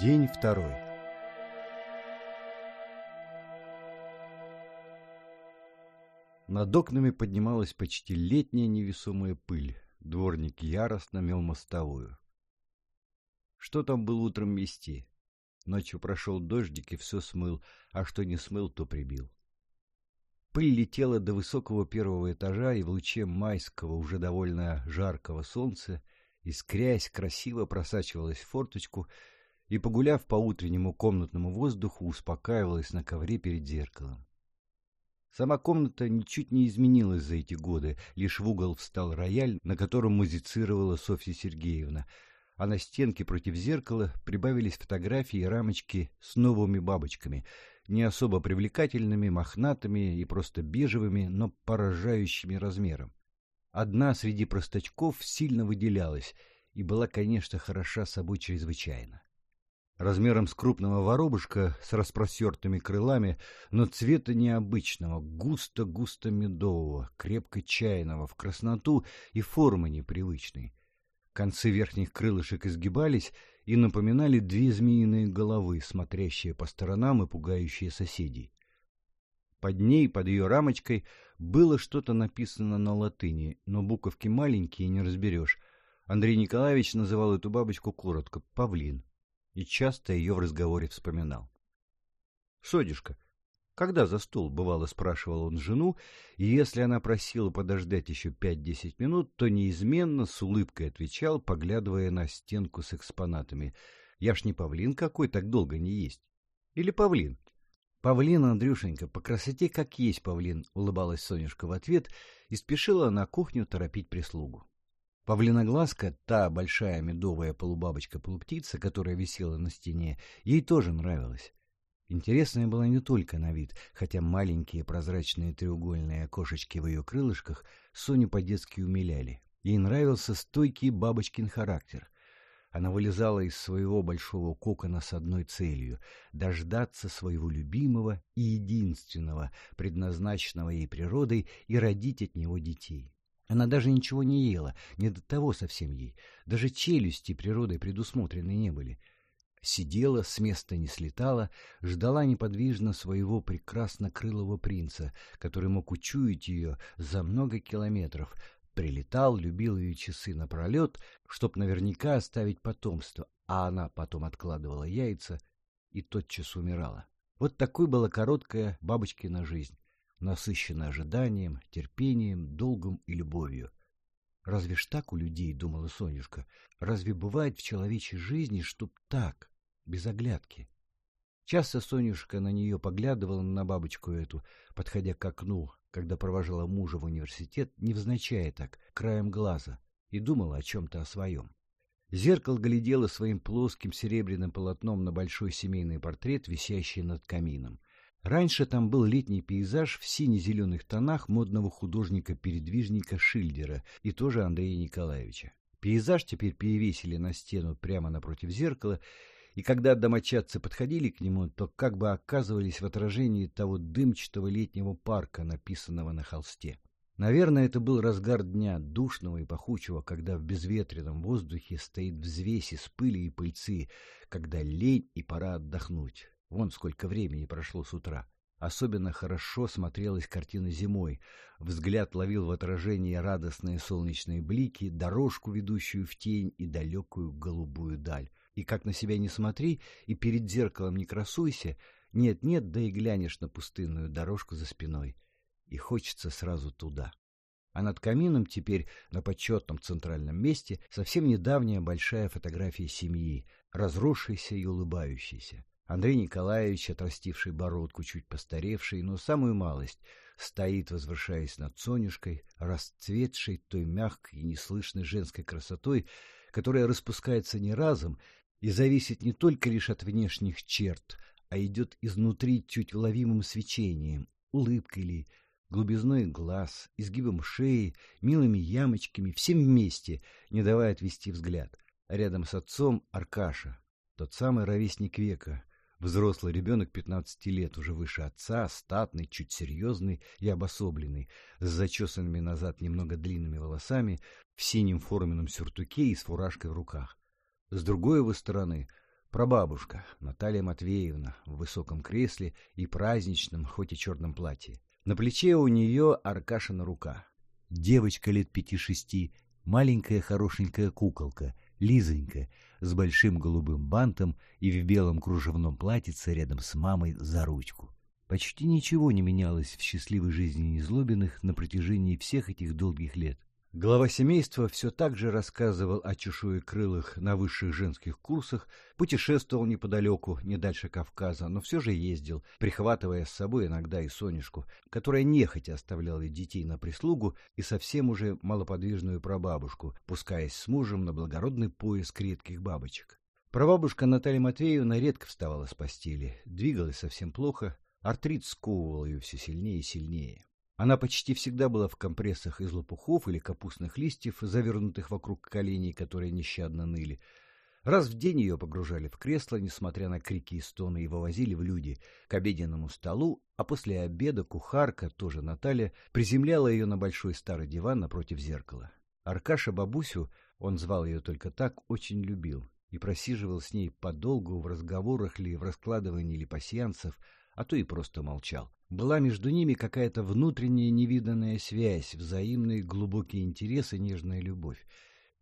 День второй. Над окнами поднималась почти летняя невесомая пыль. Дворник яростно мел мостовую. Что там было утром мести? Ночью прошел дождик и все смыл, а что не смыл, то прибил. Пыль летела до высокого первого этажа, и в луче майского, уже довольно жаркого солнца, искрясь, красиво просачивалась в форточку и, погуляв по утреннему комнатному воздуху, успокаивалась на ковре перед зеркалом. Сама комната ничуть не изменилась за эти годы, лишь в угол встал рояль, на котором музицировала Софья Сергеевна, а на стенке против зеркала прибавились фотографии и рамочки с новыми бабочками, не особо привлекательными, мохнатыми и просто бежевыми, но поражающими размером. Одна среди простачков сильно выделялась и была, конечно, хороша собой чрезвычайно размером с крупного воробушка с распростертыми крылами, но цвета необычного, густо-густо медового, крепко чайного, в красноту и формы непривычной. Концы верхних крылышек изгибались и напоминали две змеиные головы, смотрящие по сторонам и пугающие соседей. Под ней, под ее рамочкой, было что-то написано на латыни, но буковки маленькие, не разберешь. Андрей Николаевич называл эту бабочку коротко «павлин» и часто ее в разговоре вспоминал. «Содюшка, когда за стол, бывало, спрашивал он жену, и если она просила подождать еще пять-десять минут, то неизменно с улыбкой отвечал, поглядывая на стенку с экспонатами. «Я ж не павлин какой, так долго не есть. Или павлин?» «Павлин, Андрюшенька, по красоте как есть павлин», — улыбалась Сонюшка в ответ и спешила на кухню торопить прислугу. Павлиноглазка, та большая медовая полубабочка-полуптица, которая висела на стене, ей тоже нравилась. Интересная была не только на вид, хотя маленькие прозрачные треугольные окошечки в ее крылышках Соню по-детски умиляли. Ей нравился стойкий бабочкин характер. Она вылезала из своего большого кокона с одной целью — дождаться своего любимого и единственного, предназначенного ей природой, и родить от него детей. Она даже ничего не ела, не до того совсем ей. Даже челюсти природой предусмотрены не были. Сидела, с места не слетала, ждала неподвижно своего прекрасно-крылого принца, который мог учуять ее за много километров, прилетал, любил ее часы напролет, чтоб наверняка оставить потомство, а она потом откладывала яйца и тотчас умирала. Вот такой была короткая бабочкина жизнь насыщена ожиданием, терпением, долгом и любовью. Разве ж так у людей, думала Сонюшка, разве бывает в человечьей жизни, чтоб так, без оглядки? Часто Сонюшка на нее поглядывала на бабочку эту, подходя к окну, когда провожала мужа в университет, невзначай так, краем глаза, и думала о чем-то о своем. Зеркало глядела своим плоским серебряным полотном на большой семейный портрет, висящий над камином. Раньше там был летний пейзаж в сине-зеленых тонах модного художника-передвижника Шильдера и тоже Андрея Николаевича. Пейзаж теперь перевесили на стену прямо напротив зеркала, и когда домочадцы подходили к нему, то как бы оказывались в отражении того дымчатого летнего парка, написанного на холсте. Наверное, это был разгар дня, душного и пахучего, когда в безветренном воздухе стоит взвесь из пыли и пыльцы, когда лень и пора отдохнуть. Вон сколько времени прошло с утра. Особенно хорошо смотрелась картина зимой. Взгляд ловил в отражении радостные солнечные блики, дорожку, ведущую в тень и далекую голубую даль. И как на себя не смотри, и перед зеркалом не красуйся, нет-нет, да и глянешь на пустынную дорожку за спиной. И хочется сразу туда. А над камином теперь на почетном центральном месте совсем недавняя большая фотография семьи, разросшейся и улыбающейся. Андрей Николаевич, отрастивший бородку, чуть постаревший, но самую малость, стоит, возвышаясь над Сонюшкой, расцветшей той мягкой и неслышной женской красотой, которая распускается не разом и зависит не только лишь от внешних черт, а идет изнутри чуть ловимым свечением, улыбкой ли, глубизной глаз, изгибом шеи, милыми ямочками, всем вместе, не давая отвести взгляд. Рядом с отцом Аркаша, тот самый ровесник века, Взрослый ребенок 15 лет, уже выше отца, статный, чуть серьезный и обособленный, с зачесанными назад немного длинными волосами, в синем форменном сюртуке и с фуражкой в руках. С другой его стороны Прабабушка Наталья Матвеевна в высоком кресле и праздничном, хоть и черном платье. На плече у нее Аркашина рука. Девочка лет пяти-шести, маленькая хорошенькая куколка, Лизонька, с большим голубым бантом и в белом кружевном платьице рядом с мамой за ручку. Почти ничего не менялось в счастливой жизни Незлобиных на протяжении всех этих долгих лет. Глава семейства все так же рассказывал о чешуекрылых на высших женских курсах, путешествовал неподалеку, не дальше Кавказа, но все же ездил, прихватывая с собой иногда и Сонюшку, которая нехотя оставляла детей на прислугу и совсем уже малоподвижную прабабушку, пускаясь с мужем на благородный поиск редких бабочек. Прабабушка Наталья Матвеевна редко вставала с постели, двигалась совсем плохо, артрит сковывал ее все сильнее и сильнее. Она почти всегда была в компрессах из лопухов или капустных листьев, завернутых вокруг коленей, которые нещадно ныли. Раз в день ее погружали в кресло, несмотря на крики и стоны, и вывозили в люди к обеденному столу, а после обеда кухарка, тоже Наталья, приземляла ее на большой старый диван напротив зеркала. Аркаша бабусю, он звал ее только так, очень любил и просиживал с ней подолгу в разговорах ли, в раскладывании ли пасьянцев, а то и просто молчал. Была между ними какая-то внутренняя невиданная связь, взаимный глубокий интерес и нежная любовь.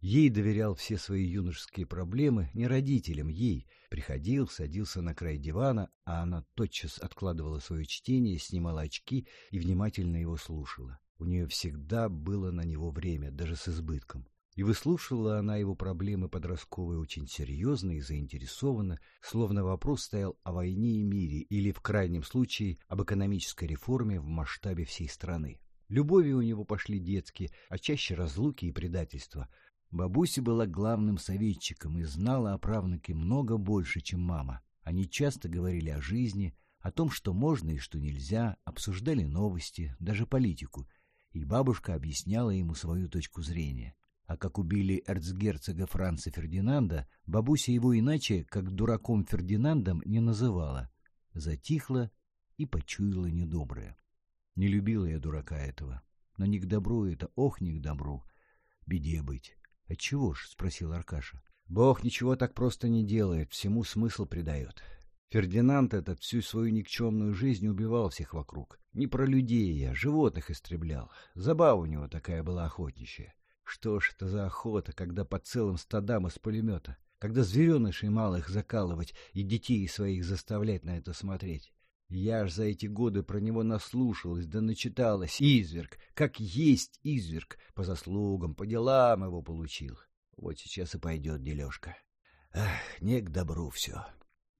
Ей доверял все свои юношеские проблемы, не родителям, ей. Приходил, садился на край дивана, а она тотчас откладывала свое чтение, снимала очки и внимательно его слушала. У нее всегда было на него время, даже с избытком. И выслушивала она его проблемы подростковые очень серьезно и заинтересованно, словно вопрос стоял о войне и мире или, в крайнем случае, об экономической реформе в масштабе всей страны. Любови у него пошли детские, а чаще разлуки и предательства. Бабуся была главным советчиком и знала о правнуке много больше, чем мама. Они часто говорили о жизни, о том, что можно и что нельзя, обсуждали новости, даже политику, и бабушка объясняла ему свою точку зрения. А как убили эрцгерцога Франца Фердинанда, бабуся его иначе, как дураком Фердинандом, не называла. Затихла и почуяла недоброе. Не любила я дурака этого. Но не к добру это, ох, не к добру. Беде быть. — Отчего ж? — спросил Аркаша. — Бог ничего так просто не делает, всему смысл придает. Фердинанд этот всю свою никчемную жизнь убивал всех вокруг. Не про людей, а животных истреблял. Забава у него такая была охотничья. Что ж это за охота, когда по целым стадам из пулемета, когда зверенышей малых закалывать и детей своих заставлять на это смотреть? Я ж за эти годы про него наслушалась, да начиталась. Изверг, как есть изверг, по заслугам, по делам его получил. Вот сейчас и пойдет дележка. Ах, не к добру все.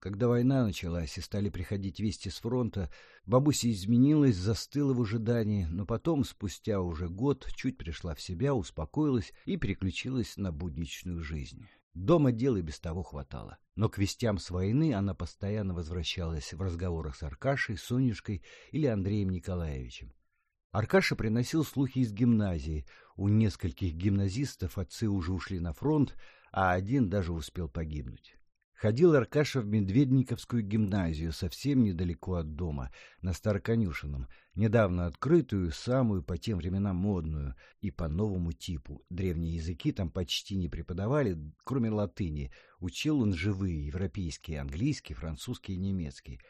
Когда война началась и стали приходить вести с фронта, бабуся изменилась, застыла в ожидании, но потом, спустя уже год, чуть пришла в себя, успокоилась и переключилась на будничную жизнь. Дома дел и без того хватало. Но к вестям с войны она постоянно возвращалась в разговорах с Аркашей, Сонюшкой или Андреем Николаевичем. Аркаша приносил слухи из гимназии. У нескольких гимназистов отцы уже ушли на фронт, а один даже успел погибнуть. Ходил Аркаша в Медведниковскую гимназию, совсем недалеко от дома, на Староконюшином, недавно открытую, самую по тем временам модную и по новому типу. Древние языки там почти не преподавали, кроме латыни. Учил он живые, европейские, английский, французский и немецкий.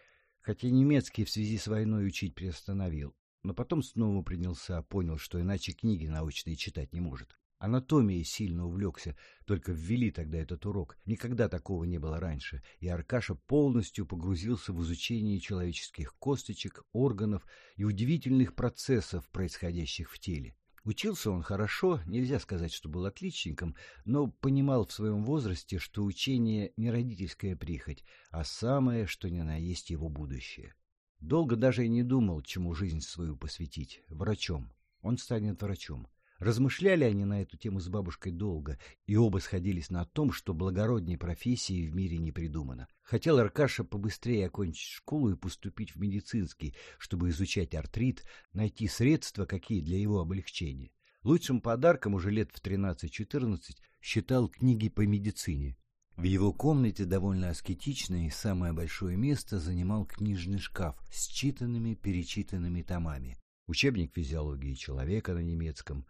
Хотя немецкий в связи с войной учить приостановил. Но потом снова принялся, понял, что иначе книги научные читать не может. Анатомией сильно увлекся, только ввели тогда этот урок. Никогда такого не было раньше, и Аркаша полностью погрузился в изучение человеческих косточек, органов и удивительных процессов, происходящих в теле. Учился он хорошо, нельзя сказать, что был отличником, но понимал в своем возрасте, что учение не родительская прихоть, а самое, что ни на есть его будущее. Долго даже и не думал, чему жизнь свою посвятить – врачом. Он станет врачом. Размышляли они на эту тему с бабушкой долго, и оба сходились на том, что благородней профессии в мире не придумано. Хотел Аркаша побыстрее окончить школу и поступить в медицинский, чтобы изучать артрит, найти средства, какие для его облегчения. Лучшим подарком уже лет в 13-14 считал книги по медицине. В его комнате, довольно аскетичной, самое большое место занимал книжный шкаф с читанными, перечитанными томами. Учебник физиологии человека на немецком –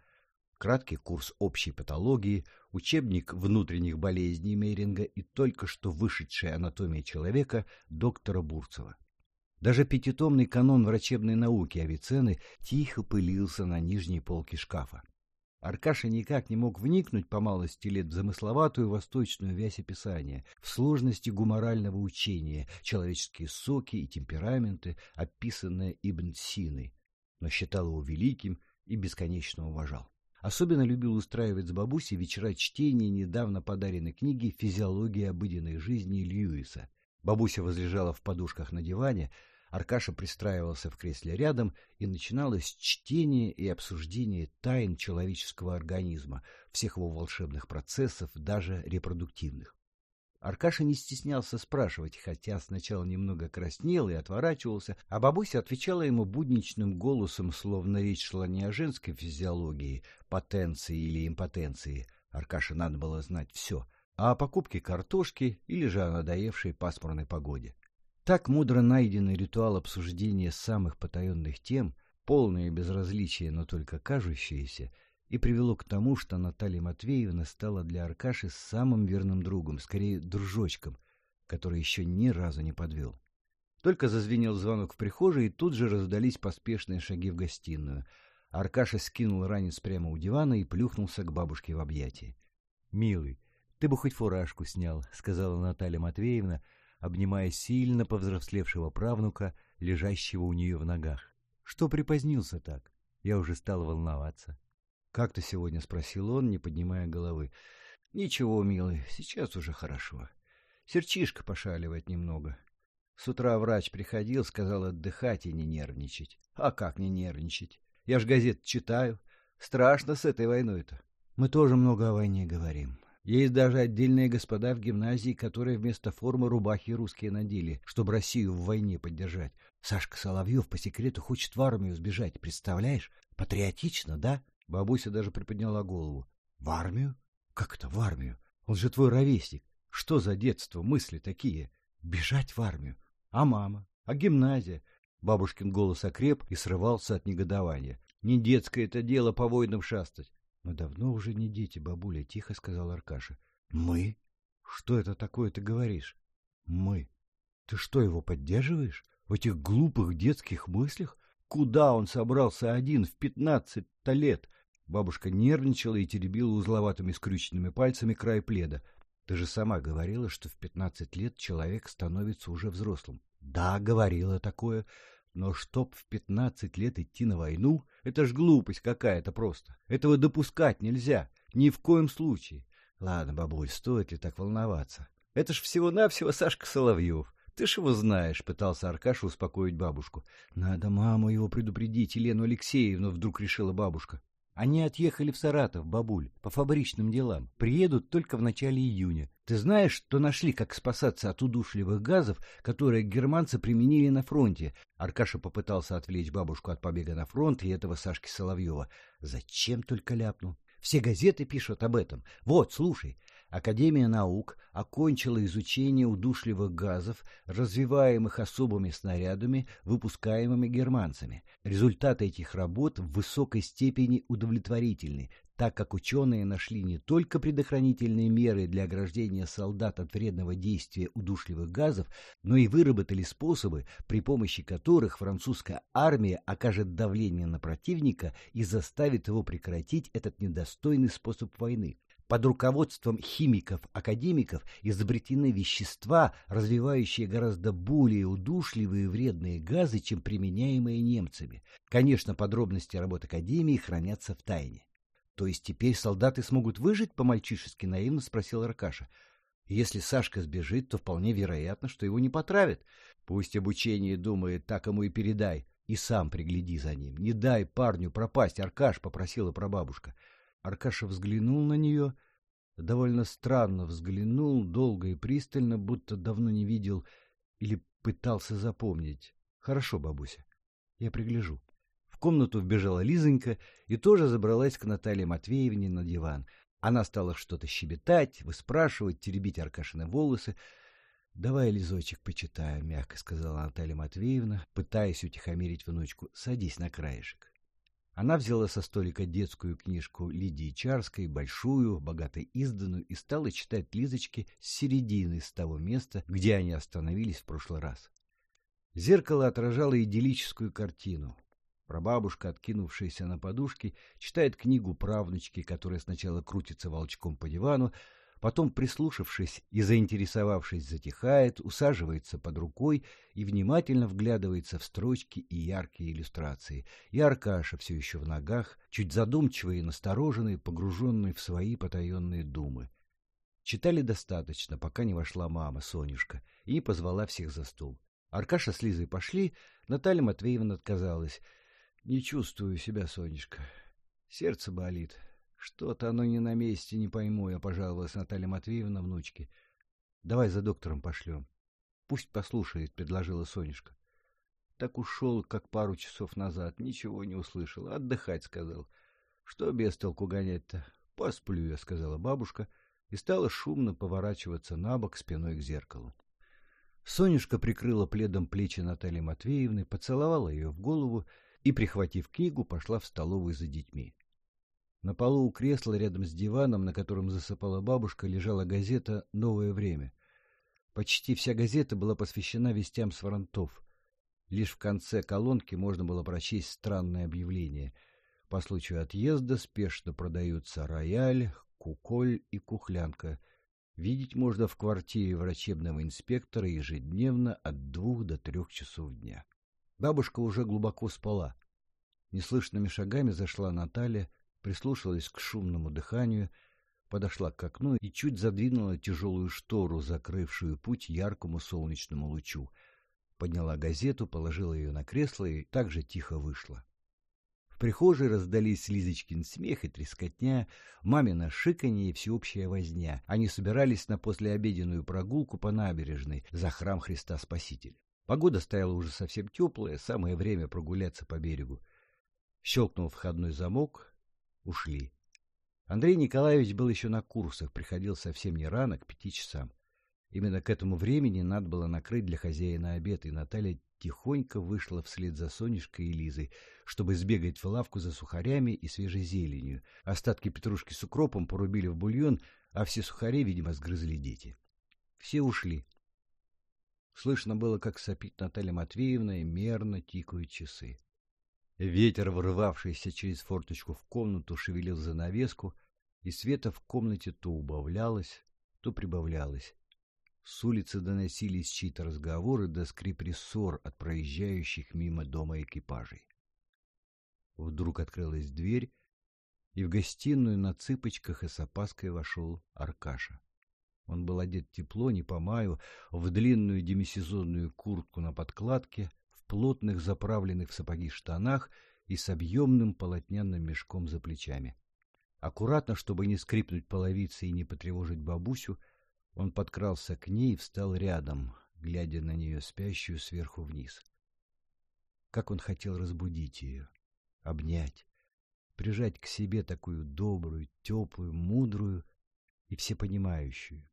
краткий курс общей патологии, учебник внутренних болезней Мейринга и только что вышедшая анатомия человека доктора Бурцева. Даже пятитомный канон врачебной науки Авиценны тихо пылился на нижней полке шкафа. Аркаша никак не мог вникнуть по малости лет в замысловатую восточную вязь описания, в сложности гуморального учения, человеческие соки и темпераменты, описанные Ибн Синой, но считал его великим и бесконечно уважал. Особенно любил устраивать с бабусей вечера чтения недавно подаренной книги «Физиология обыденной жизни» Льюиса. Бабуся возлежала в подушках на диване, Аркаша пристраивался в кресле рядом, и начиналось чтение и обсуждение тайн человеческого организма, всех его волшебных процессов, даже репродуктивных. Аркаша не стеснялся спрашивать, хотя сначала немного краснел и отворачивался, а бабуся отвечала ему будничным голосом, словно речь шла не о женской физиологии, потенции или импотенции. Аркаше надо было знать все, а о покупке картошки или же о надоевшей пасмурной погоде. Так мудро найденный ритуал обсуждения самых потаенных тем, полное безразличие, но только кажущееся, и привело к тому, что Наталья Матвеевна стала для Аркаши самым верным другом, скорее дружочком, который еще ни разу не подвел. Только зазвенел звонок в прихожей, и тут же раздались поспешные шаги в гостиную. Аркаша скинул ранец прямо у дивана и плюхнулся к бабушке в объятия. — Милый, ты бы хоть фуражку снял, — сказала Наталья Матвеевна, — обнимая сильно повзрослевшего правнука, лежащего у нее в ногах. Что припозднился так? Я уже стал волноваться. — Как ты сегодня? — спросил он, не поднимая головы. — Ничего, милый, сейчас уже хорошо. Серчишка пошаливает немного. С утра врач приходил, сказал отдыхать и не нервничать. А как не нервничать? Я ж газет читаю. Страшно с этой войной-то. Мы тоже много о войне говорим. Есть даже отдельные господа в гимназии, которые вместо формы рубахи русские надели, чтобы Россию в войне поддержать. Сашка Соловьев по секрету хочет в армию сбежать, представляешь? Патриотично, да? Бабуся даже приподняла голову. В армию? Как это в армию? Он же твой ровесник. Что за детство, мысли такие? Бежать в армию? А мама? А гимназия? Бабушкин голос окреп и срывался от негодования. Не детское это дело по войнам шастать. — Мы давно уже не дети, бабуля, — тихо сказал Аркаша. — Мы? Что это такое ты говоришь? — Мы. Ты что, его поддерживаешь? В этих глупых детских мыслях? Куда он собрался один в пятнадцать-то лет? Бабушка нервничала и теребила узловатыми скрюченными пальцами край пледа. Ты же сама говорила, что в пятнадцать лет человек становится уже взрослым. Да, говорила такое. Но чтоб в пятнадцать лет идти на войну, это ж глупость какая-то просто. Этого допускать нельзя. Ни в коем случае. Ладно, бабуль, стоит ли так волноваться? Это ж всего-навсего Сашка Соловьев. Ты ж его знаешь, — пытался Аркаша успокоить бабушку. Надо маму его предупредить, Елену Алексеевну, — вдруг решила бабушка. Они отъехали в Саратов, бабуль, по фабричным делам. Приедут только в начале июня. Ты знаешь, что нашли, как спасаться от удушливых газов, которые германцы применили на фронте? Аркаша попытался отвлечь бабушку от побега на фронт и этого Сашки Соловьева. Зачем только ляпнул? Все газеты пишут об этом. Вот, слушай. Академия наук окончила изучение удушливых газов, развиваемых особыми снарядами, выпускаемыми германцами. Результаты этих работ в высокой степени удовлетворительны, так как ученые нашли не только предохранительные меры для ограждения солдат от вредного действия удушливых газов, но и выработали способы, при помощи которых французская армия окажет давление на противника и заставит его прекратить этот недостойный способ войны. Под руководством химиков-академиков изобретены вещества, развивающие гораздо более удушливые и вредные газы, чем применяемые немцами. Конечно, подробности работ Академии хранятся в тайне. То есть теперь солдаты смогут выжить, по-мальчишески наивно спросил Аркаша. Если Сашка сбежит, то вполне вероятно, что его не потравят. Пусть обучение думает, так ему и передай. И сам пригляди за ним. Не дай парню пропасть, Аркаш, попросила прабабушка. Аркаша взглянул на нее, довольно странно взглянул, долго и пристально, будто давно не видел или пытался запомнить. Хорошо, бабуся, я пригляжу. В комнату вбежала Лизонька и тоже забралась к Наталье Матвеевне на диван. Она стала что-то щебетать, выспрашивать, теребить Аркашины волосы. — Давай, Лизочек, почитаю, — мягко сказала Наталья Матвеевна, пытаясь утихомирить внучку. — Садись на краешек. Она взяла со столика детскую книжку Лидии Чарской, большую, богато изданную, и стала читать Лизочке с середины, с того места, где они остановились в прошлый раз. Зеркало отражало идиллическую картину. Прабабушка, откинувшаяся на подушке, читает книгу правнучки, которая сначала крутится волчком по дивану, Потом, прислушавшись и заинтересовавшись, затихает, усаживается под рукой и внимательно вглядывается в строчки и яркие иллюстрации. И Аркаша все еще в ногах, чуть задумчивый и настороженный, погруженный в свои потаенные думы. Читали достаточно, пока не вошла мама, Сонюшка, и позвала всех за стол. Аркаша с Лизой пошли, Наталья Матвеевна отказалась. — Не чувствую себя, Сонюшка. Сердце болит. Что-то оно не на месте, не пойму, я пожаловалась Наталья Матвеевна внучке. Давай за доктором пошлем. Пусть послушает, предложила Сонюшка. Так ушел, как пару часов назад, ничего не услышал, отдыхать сказал. Что без толку гонять-то? Посплю я, сказала бабушка, и стала шумно поворачиваться на бок спиной к зеркалу. Сонюшка прикрыла пледом плечи Натальи Матвеевны, поцеловала ее в голову и, прихватив книгу, пошла в столовую за детьми. На полу у кресла рядом с диваном, на котором засыпала бабушка, лежала газета «Новое время». Почти вся газета была посвящена вестям с фронтов. Лишь в конце колонки можно было прочесть странное объявление. По случаю отъезда спешно продаются рояль, куколь и кухлянка. Видеть можно в квартире врачебного инспектора ежедневно от двух до трех часов дня. Бабушка уже глубоко спала. Неслышными шагами зашла Наталья, прислушалась к шумному дыханию, подошла к окну и чуть задвинула тяжелую штору, закрывшую путь яркому солнечному лучу. Подняла газету, положила ее на кресло и также тихо вышла. В прихожей раздались Лизочкин смех и трескотня, мамина шиканье и всеобщая возня. Они собирались на послеобеденную прогулку по набережной за храм Христа Спасителя. Погода стояла уже совсем теплая, самое время прогуляться по берегу. Щелкнул входной замок, ушли. Андрей Николаевич был еще на курсах, приходил совсем не рано, к пяти часам. Именно к этому времени надо было накрыть для хозяина обед, и Наталья тихонько вышла вслед за Сонюшкой и Лизой, чтобы сбегать в лавку за сухарями и свежей зеленью. Остатки петрушки с укропом порубили в бульон, а все сухари, видимо, сгрызли дети. Все ушли. Слышно было, как сопит Наталья Матвеевна, и мерно тикают часы. Ветер, врывавшийся через форточку в комнату, шевелил занавеску, и света в комнате то убавлялось, то прибавлялось. С улицы доносились чьи-то разговоры да скрип рессор от проезжающих мимо дома экипажей. Вдруг открылась дверь, и в гостиную на цыпочках и с опаской вошел Аркаша. Он был одет тепло, не по маю, в длинную демисезонную куртку на подкладке, плотных заправленных в сапоги штанах и с объемным полотняным мешком за плечами. Аккуратно, чтобы не скрипнуть половицей и не потревожить бабусю, он подкрался к ней и встал рядом, глядя на нее спящую сверху вниз. Как он хотел разбудить ее, обнять, прижать к себе такую добрую, теплую, мудрую и всепонимающую.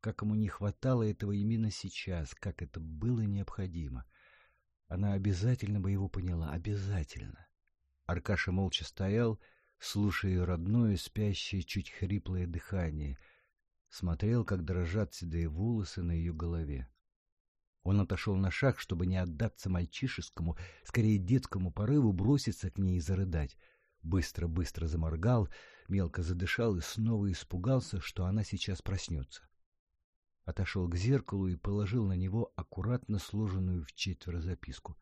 Как ему не хватало этого именно сейчас, как это было необходимо. Она обязательно бы его поняла, обязательно. Аркаша молча стоял, слушая ее родное, спящее, чуть хриплое дыхание, смотрел, как дрожат седые волосы на ее голове. Он отошел на шаг, чтобы не отдаться мальчишескому, скорее детскому порыву броситься к ней и зарыдать. Быстро-быстро заморгал, мелко задышал и снова испугался, что она сейчас проснется отошел к зеркалу и положил на него аккуратно сложенную в четверо записку.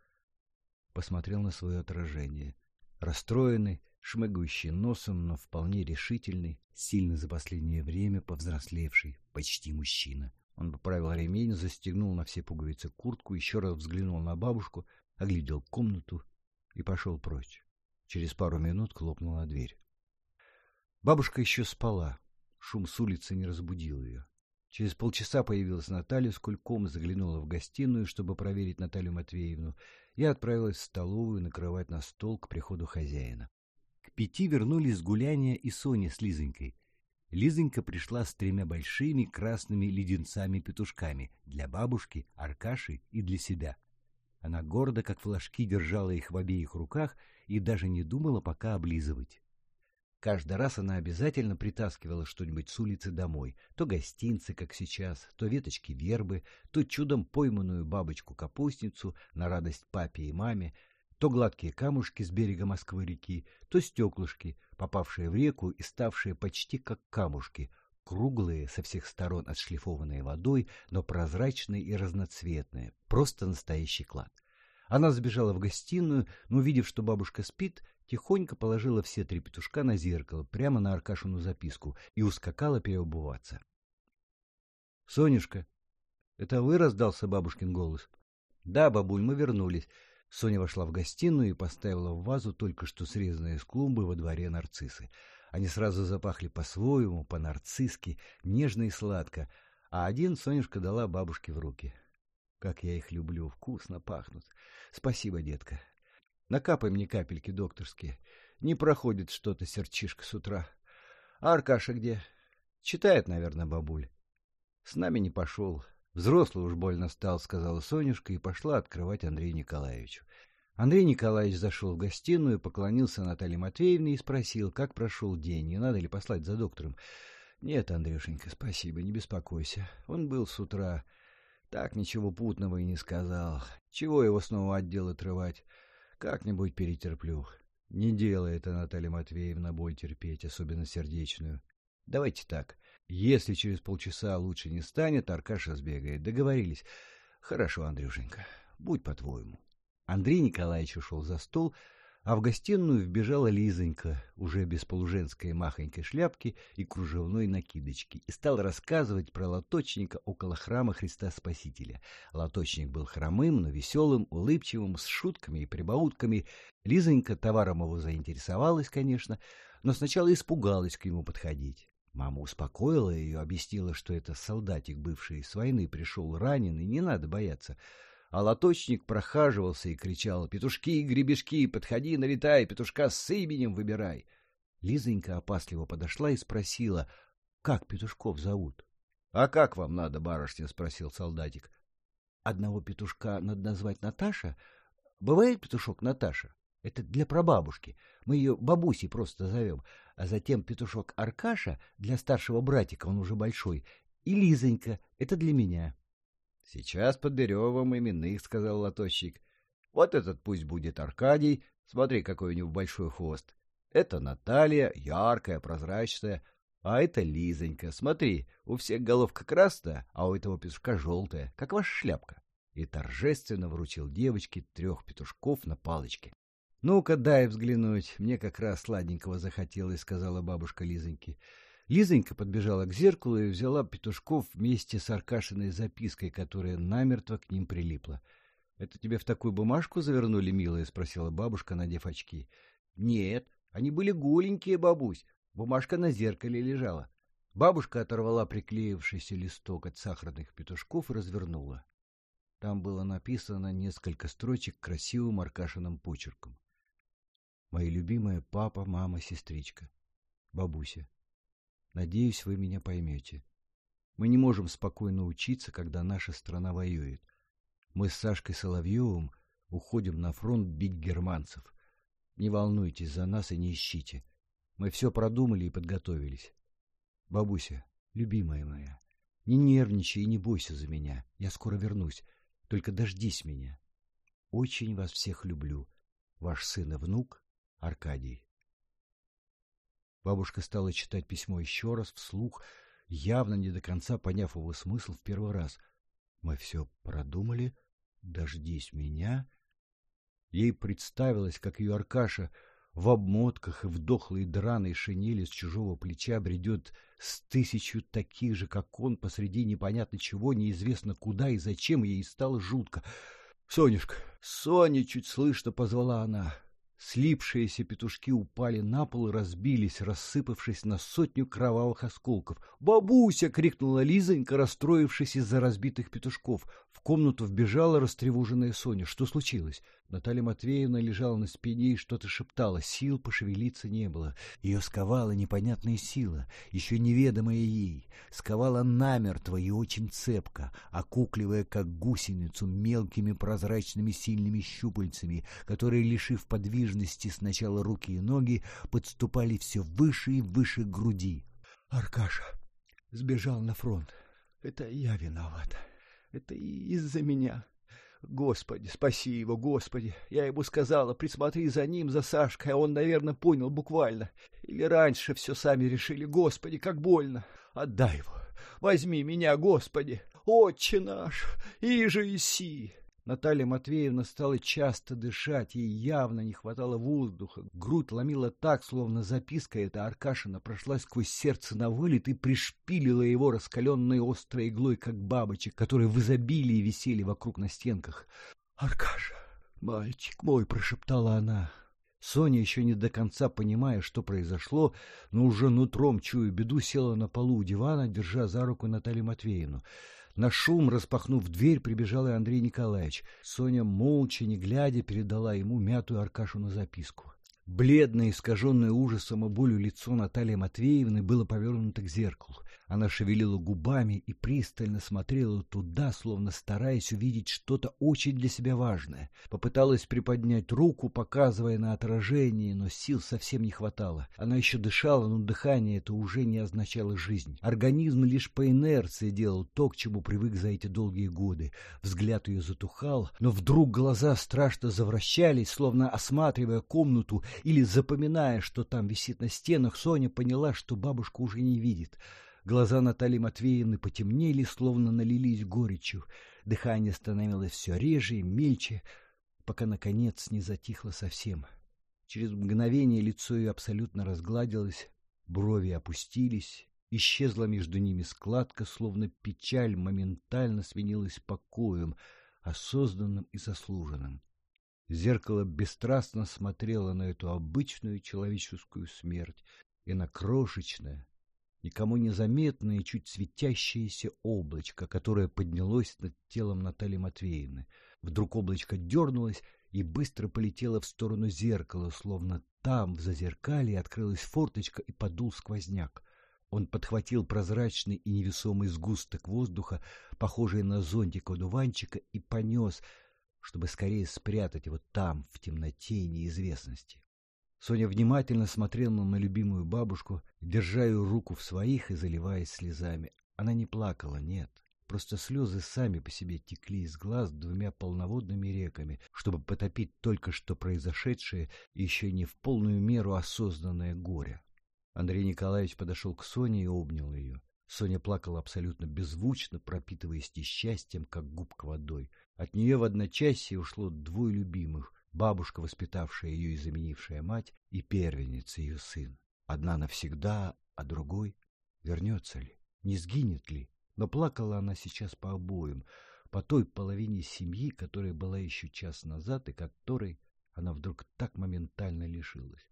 Посмотрел на свое отражение. Расстроенный, шмыгающий носом, но вполне решительный, сильно за последнее время повзрослевший, почти мужчина. Он поправил ремень, застегнул на все пуговицы куртку, еще раз взглянул на бабушку, оглядел комнату и пошел прочь. Через пару минут хлопнула дверь. Бабушка еще спала. Шум с улицы не разбудил ее. Через полчаса появилась Наталья с кульком, заглянула в гостиную, чтобы проверить Наталью Матвеевну, и отправилась в столовую накрывать на стол к приходу хозяина. К пяти вернулись с гуляния и Соня с Лизонькой. Лизонька пришла с тремя большими красными леденцами-петушками для бабушки, Аркаши и для себя. Она гордо, как флажки, держала их в обеих руках и даже не думала пока облизывать. Каждый раз она обязательно притаскивала что-нибудь с улицы домой. То гостинцы, как сейчас, то веточки вербы, то чудом пойманную бабочку-капустницу на радость папе и маме, то гладкие камушки с берега Москвы-реки, то стеклышки, попавшие в реку и ставшие почти как камушки, круглые, со всех сторон отшлифованные водой, но прозрачные и разноцветные, просто настоящий клад. Она сбежала в гостиную, но, увидев, что бабушка спит, тихонько положила все три петушка на зеркало, прямо на Аркашину записку, и ускакала переобуваться. — Сонюшка, это вы раздался бабушкин голос? — Да, бабуль, мы вернулись. Соня вошла в гостиную и поставила в вазу только что срезанные из клумбы во дворе нарциссы. Они сразу запахли по-своему, по-нарцисски, нежно и сладко, а один Сонюшка дала бабушке в руки. Как я их люблю, вкусно пахнут. Спасибо, детка. Накапай мне капельки докторские. Не проходит что-то серчишка с утра. А Аркаша где? Читает, наверное, бабуль. С нами не пошел. Взрослый уж больно стал, сказала Сонюшка и пошла открывать Андрею Николаевичу. Андрей Николаевич зашел в гостиную, поклонился Наталье Матвеевне и спросил, как прошел день, не надо ли послать за доктором. — Нет, Андрюшенька, спасибо, не беспокойся. Он был с утра. Так ничего путного и не сказал. Чего его снова отдел отрывать? Как-нибудь перетерплю. Не делает Наталья Матвеевна боль терпеть, особенно сердечную. Давайте так. Если через полчаса лучше не станет, Аркаша сбегает. Договорились. Хорошо, Андрюшенька. Будь по-твоему. Андрей Николаевич ушел за стол, а в гостиную вбежала Лизонька, уже без полуженской махонькой шляпки и кружевной накидочки, и стал рассказывать про лоточника около храма Христа Спасителя. Лоточник был хромым, но веселым, улыбчивым, с шутками и прибаутками. Лизонька товаром его заинтересовалась, конечно, но сначала испугалась к нему подходить. Мама успокоила ее, объяснила, что это солдатик, бывший с войны, пришел раненый, не надо бояться — а лоточник прохаживался и кричал «Петушки, гребешки, подходи, налетай, петушка с именем выбирай!» Лизонька опасливо подошла и спросила, «Как петушков зовут?» «А как вам надо, барышня?» — спросил солдатик. «Одного петушка надо назвать Наташа. Бывает петушок Наташа? Это для прабабушки. Мы ее бабусей просто зовем. А затем петушок Аркаша для старшего братика, он уже большой. И Лизонька, это для меня». — Сейчас подберем вам именных, — сказал лоточник. — Вот этот пусть будет Аркадий. Смотри, какой у него большой хвост. Это Наталья, яркая, прозрачная. А это Лизонька. Смотри, у всех головка красная, а у этого петушка желтая, как ваша шляпка. И торжественно вручил девочке трех петушков на палочке. — Ну-ка, дай взглянуть. Мне как раз сладенького захотелось, — сказала бабушка Лизоньке. Лизонька подбежала к зеркалу и взяла петушков вместе с Аркашиной запиской, которая намертво к ним прилипла. — Это тебе в такую бумажку завернули, милая? — спросила бабушка, надев очки. — Нет, они были голенькие, бабусь. Бумажка на зеркале лежала. Бабушка оторвала приклеившийся листок от сахарных петушков и развернула. Там было написано несколько строчек красивым Аркашиным почерком. «Мои любимые папа, мама, сестричка, бабуся, Надеюсь, вы меня поймете. Мы не можем спокойно учиться, когда наша страна воюет. Мы с Сашкой Соловьевым уходим на фронт бить германцев. Не волнуйтесь за нас и не ищите. Мы все продумали и подготовились. Бабуся, любимая моя, не нервничай и не бойся за меня. Я скоро вернусь. Только дождись меня. Очень вас всех люблю. Ваш сын и внук Аркадий. Бабушка стала читать письмо еще раз, вслух, явно не до конца поняв его смысл в первый раз. Мы все продумали. Дождись меня. Ей представилось, как ее Аркаша в обмотках и в дохлой драной шинели с чужого плеча бредет с тысячу таких же, как он, посреди непонятно чего, неизвестно куда и зачем, ей стало жутко. — Сонюшка, Соня, чуть слышно позвала она. Слипшиеся петушки упали на пол и разбились, рассыпавшись на сотню кровавых осколков. «Бабуся!» — крикнула Лизонька, расстроившись из-за разбитых петушков. В комнату вбежала растревоженная Соня. Что случилось? Наталья Матвеевна лежала на спине и что-то шептала. Сил пошевелиться не было. Ее сковала непонятная сила, еще неведомая ей. Сковала намертво и очень цепко, окукливая, как гусеницу, мелкими прозрачными сильными щупальцами, которые, лишив подвижности сначала руки и ноги, подступали все выше и выше груди. Аркаша сбежал на фронт. Это я виноват. Это из-за меня. Господи, спаси его, Господи! Я ему сказала, присмотри за ним, за Сашкой, а он, наверное, понял буквально. Или раньше все сами решили. Господи, как больно! Отдай его! Возьми меня, Господи! Отче наш! Иже иси! Наталья Матвеевна стала часто дышать, ей явно не хватало воздуха. Грудь ломила так, словно записка эта Аркашина прошла сквозь сердце на вылет и пришпилила его раскаленной острой иглой, как бабочек, которые в изобилии висели вокруг на стенках. «Аркаша, мальчик мой!» — прошептала она. Соня, еще не до конца понимая, что произошло, но уже нутром чуя беду, села на полу у дивана, держа за руку Наталью Матвеевну. На шум, распахнув дверь, прибежал и Андрей Николаевич. Соня, молча, не глядя, передала ему мятую Аркашу на записку. Бледное, искаженное ужасом и болью лицо Натальи Матвеевны было повернуто к зеркалу. Она шевелила губами и пристально смотрела туда, словно стараясь увидеть что-то очень для себя важное. Попыталась приподнять руку, показывая на отражение, но сил совсем не хватало. Она еще дышала, но дыхание это уже не означало жизнь. Организм лишь по инерции делал то, к чему привык за эти долгие годы. Взгляд ее затухал, но вдруг глаза страшно завращались, словно осматривая комнату или запоминая, что там висит на стенах, Соня поняла, что бабушка уже не видит. Глаза Натальи Матвеевны потемнели, словно налились горечью. Дыхание становилось все реже и мельче, пока, наконец, не затихло совсем. Через мгновение лицо ее абсолютно разгладилось, брови опустились, исчезла между ними складка, словно печаль моментально сменилась покоем, осознанным и заслуженным. Зеркало бесстрастно смотрело на эту обычную человеческую смерть и на крошечное, никому незаметное, чуть светящееся облачко, которое поднялось над телом Натальи Матвеевны. Вдруг облачко дернулось и быстро полетело в сторону зеркала, словно там, в зазеркалье, открылась форточка и подул сквозняк. Он подхватил прозрачный и невесомый сгусток воздуха, похожий на зонтик одуванчика, и понес, чтобы скорее спрятать его там, в темноте и неизвестности. Соня внимательно смотрела на любимую бабушку, держа ее руку в своих и заливаясь слезами. Она не плакала, нет. Просто слезы сами по себе текли из глаз двумя полноводными реками, чтобы потопить только что произошедшее и еще не в полную меру осознанное горе. Андрей Николаевич подошел к Соне и обнял ее. Соня плакала абсолютно беззвучно, пропитываясь несчастьем, как губка водой. От нее в одночасье ушло двое любимых, бабушка, воспитавшая ее и заменившая мать, и первенец ее сын. Одна навсегда, а другой вернется ли, не сгинет ли. Но плакала она сейчас по обоим, по той половине семьи, которая была еще час назад и которой она вдруг так моментально лишилась.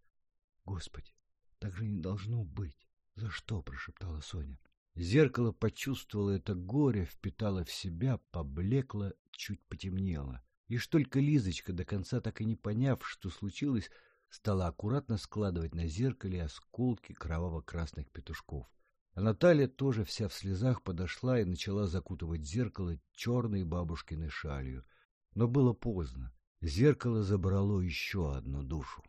Господи, так же не должно быть. За что? прошептала Соня. Зеркало почувствовало это горе, впитало в себя, поблекло, чуть потемнело. Лишь только Лизочка, до конца так и не поняв, что случилось, стала аккуратно складывать на зеркале осколки кроваво-красных петушков. А Наталья тоже вся в слезах подошла и начала закутывать зеркало черной бабушкиной шалью. Но было поздно. Зеркало забрало еще одну душу.